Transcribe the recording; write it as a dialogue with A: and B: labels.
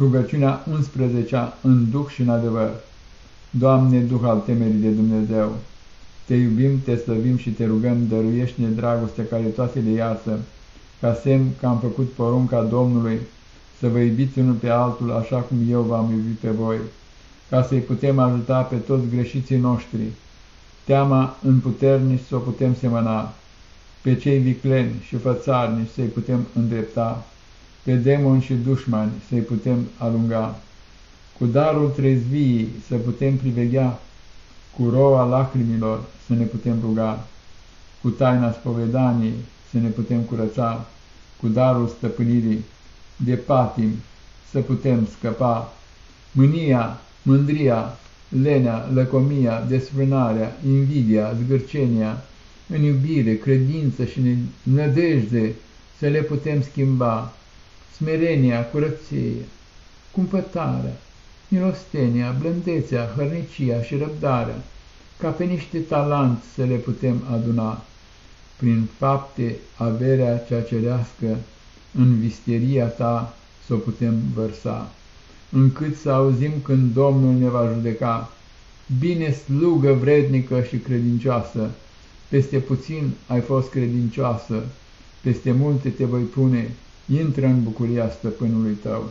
A: Rugăciunea 11 în Duh și în adevăr. Doamne, Duh al temerii de Dumnezeu, Te iubim, Te slăvim și Te rugăm, dăruiește-ne dragoste care toate le iasă, ca semn că am făcut porunca Domnului, să vă iubiți unul pe altul așa cum eu v-am iubit pe voi, ca să-i putem ajuta pe toți greșiții noștri. Teama în puternici să o putem semăna, pe cei vicleni și fățarnici să-i putem îndrepta, pe demoni și dușmani să-i putem alunga, cu darul trezviei să putem priveghea, cu roa lacrimilor să ne putem ruga, cu taina spovedaniei să ne putem curăța, cu darul stăpânirii de patim să putem scăpa, mânia, mândria, lenea, lăcomia, desfrânarea, invidia, zgârcenia, în iubire, credință și nădejde să le putem schimba, smerenia, curăție, cumpătarea, milostenia, blândețea, hărnicia și răbdarea, ca pe niște talanți să le putem aduna, prin fapte averea cea cerească, în visteria ta să o putem vărsa, încât să auzim când Domnul ne va judeca, bine slugă vrednică și credincioasă, peste puțin ai fost credincioasă, peste multe te voi pune, intră în bucuria stăpânului tău.